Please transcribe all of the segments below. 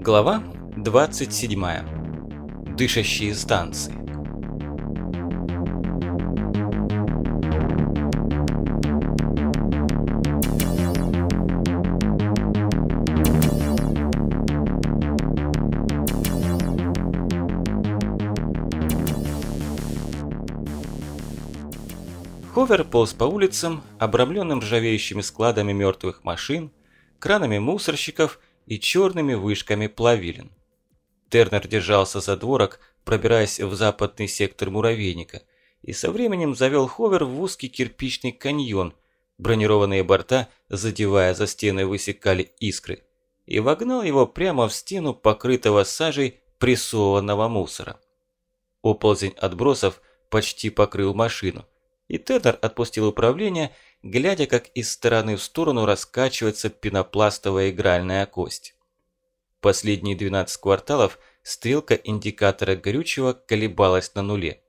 Глава 27. Дышащие станции. Ховер полз по улицам, обрамленным ржавеющими складами мертвых машин, кранами мусорщиков и черными вышками плавилин. Тернер держался за дворок, пробираясь в западный сектор муравейника, и со временем завел ховер в узкий кирпичный каньон, бронированные борта, задевая за стены, высекали искры, и вогнал его прямо в стену покрытого сажей прессованного мусора. Оползень отбросов почти покрыл машину, и Тернер отпустил управление, глядя, как из стороны в сторону раскачивается пенопластовая игральная кость. Последние 12 кварталов стрелка индикатора горючего колебалась на нуле.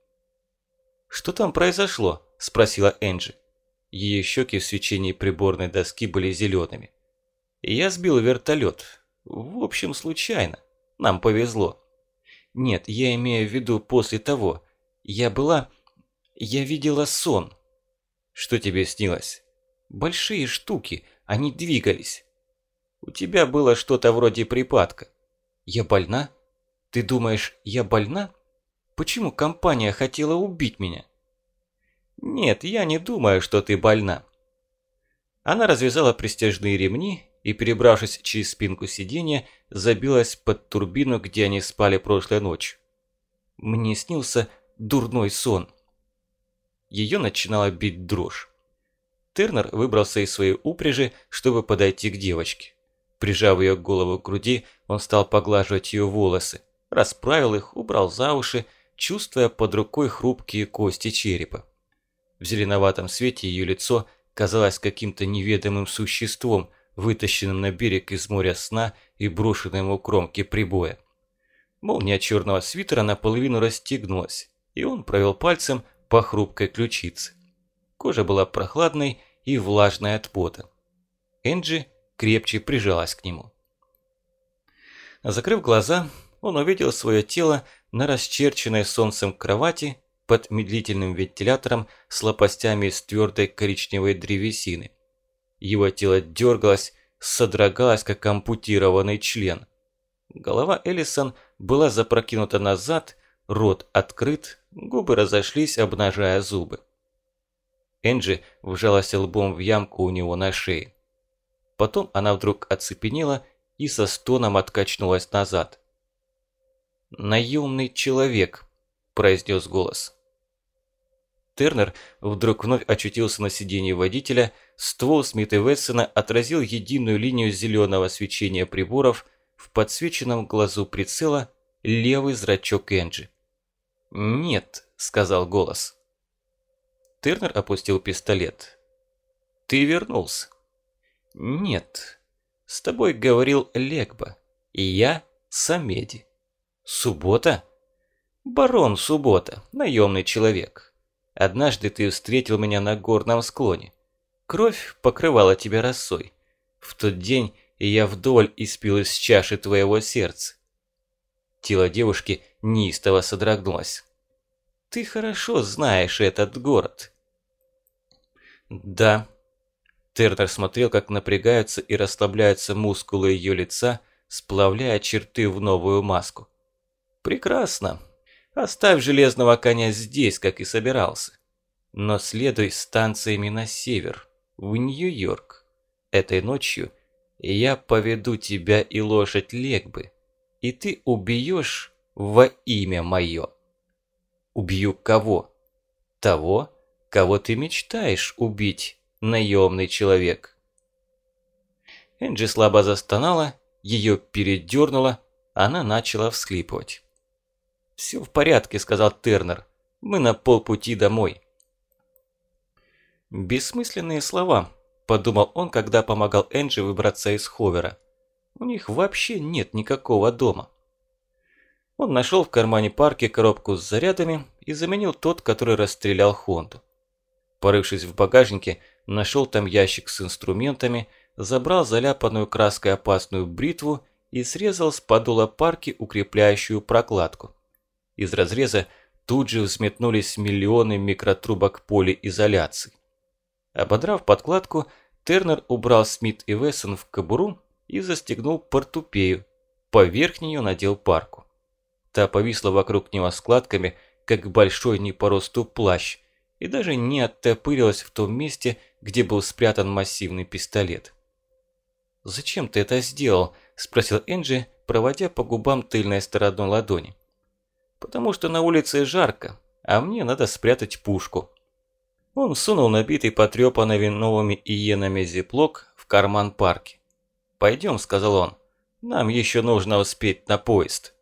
«Что там произошло?» – спросила Энджи. Ее щеки в свечении приборной доски были зелеными. «Я сбил вертолет. В общем, случайно. Нам повезло. Нет, я имею в виду после того. Я была... Я видела сон». «Что тебе снилось?» «Большие штуки. Они двигались». «У тебя было что-то вроде припадка». «Я больна? Ты думаешь, я больна? Почему компания хотела убить меня?» «Нет, я не думаю, что ты больна». Она развязала пристяжные ремни и, перебравшись через спинку сиденья, забилась под турбину, где они спали прошлой ночью. Мне снился дурной сон. Ее начинала бить дрожь. Тернер выбрался из своей упряжи, чтобы подойти к девочке. Прижав ее голову к груди, он стал поглаживать ее волосы, расправил их, убрал за уши, чувствуя под рукой хрупкие кости черепа. В зеленоватом свете ее лицо казалось каким-то неведомым существом, вытащенным на берег из моря сна и брошенным у кромки прибоя. Молния черного свитера наполовину расстегнулась, и он провел пальцем по хрупкой ключице. Кожа была прохладной и влажной от пота. Энджи крепче прижалась к нему. Закрыв глаза, он увидел свое тело на расчерченной солнцем кровати под медлительным вентилятором с лопастями из твердой коричневой древесины. Его тело дергалось, содрогалось, как ампутированный член. Голова Эллисон была запрокинута назад, рот открыт, губы разошлись, обнажая зубы. Энджи вжалась лбом в ямку у него на шее. Потом она вдруг оцепенела и со стоном откачнулась назад. «Наемный человек», – произнес голос. Тернер вдруг вновь очутился на сиденье водителя, ствол Смита Вессона отразил единую линию зеленого свечения приборов, в подсвеченном глазу прицела левый зрачок Энджи. «Нет», – сказал голос. Тернер опустил пистолет. «Ты вернулся?» «Нет. С тобой говорил Легба. И я Самеди. Суббота?» «Барон Суббота, наемный человек. Однажды ты встретил меня на горном склоне. Кровь покрывала тебя росой. В тот день я вдоль испил из чаши твоего сердца». Тело девушки неистово содрогнулось. Ты хорошо знаешь этот город». «Да». Тернер смотрел, как напрягаются и расслабляются мускулы ее лица, сплавляя черты в новую маску. «Прекрасно. Оставь железного коня здесь, как и собирался. Но следуй станциями на север, в Нью-Йорк. Этой ночью я поведу тебя и лошадь Легбы, и ты убьешь во имя мое». Убью кого? Того, кого ты мечтаешь убить, наемный человек. Энджи слабо застонала, ее передернуло, она начала всхлипывать. «Все в порядке», – сказал Тернер. «Мы на полпути домой». «Бессмысленные слова», – подумал он, когда помогал Энджи выбраться из ховера. «У них вообще нет никакого дома». Он нашел в кармане парки коробку с зарядами и заменил тот, который расстрелял Хонду. Порывшись в багажнике, нашел там ящик с инструментами, забрал заляпанную краской опасную бритву и срезал с подола парки укрепляющую прокладку. Из разреза тут же взметнулись миллионы микротрубок полиизоляции. Ободрав подкладку, Тернер убрал Смит и Вессон в кобуру и застегнул портупею, поверх нее надел парку. Та повисла вокруг него складками, как большой не по росту плащ, и даже не оттопырилась в том месте, где был спрятан массивный пистолет. «Зачем ты это сделал?» – спросил Энджи, проводя по губам тыльной стороной ладони. «Потому что на улице жарко, а мне надо спрятать пушку». Он сунул набитый потрепанными новыми иенами зиплок в карман парки. «Пойдем», – сказал он, – «нам еще нужно успеть на поезд».